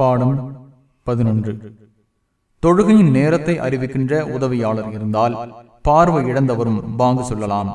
பாடம் பதினொன்று. தொழுகையின் நேரத்தை அறிவிக்கின்ற உதவியாளர் இருந்தால் பார்வை இழந்தவரும் பாங்கு சொல்லலாம்.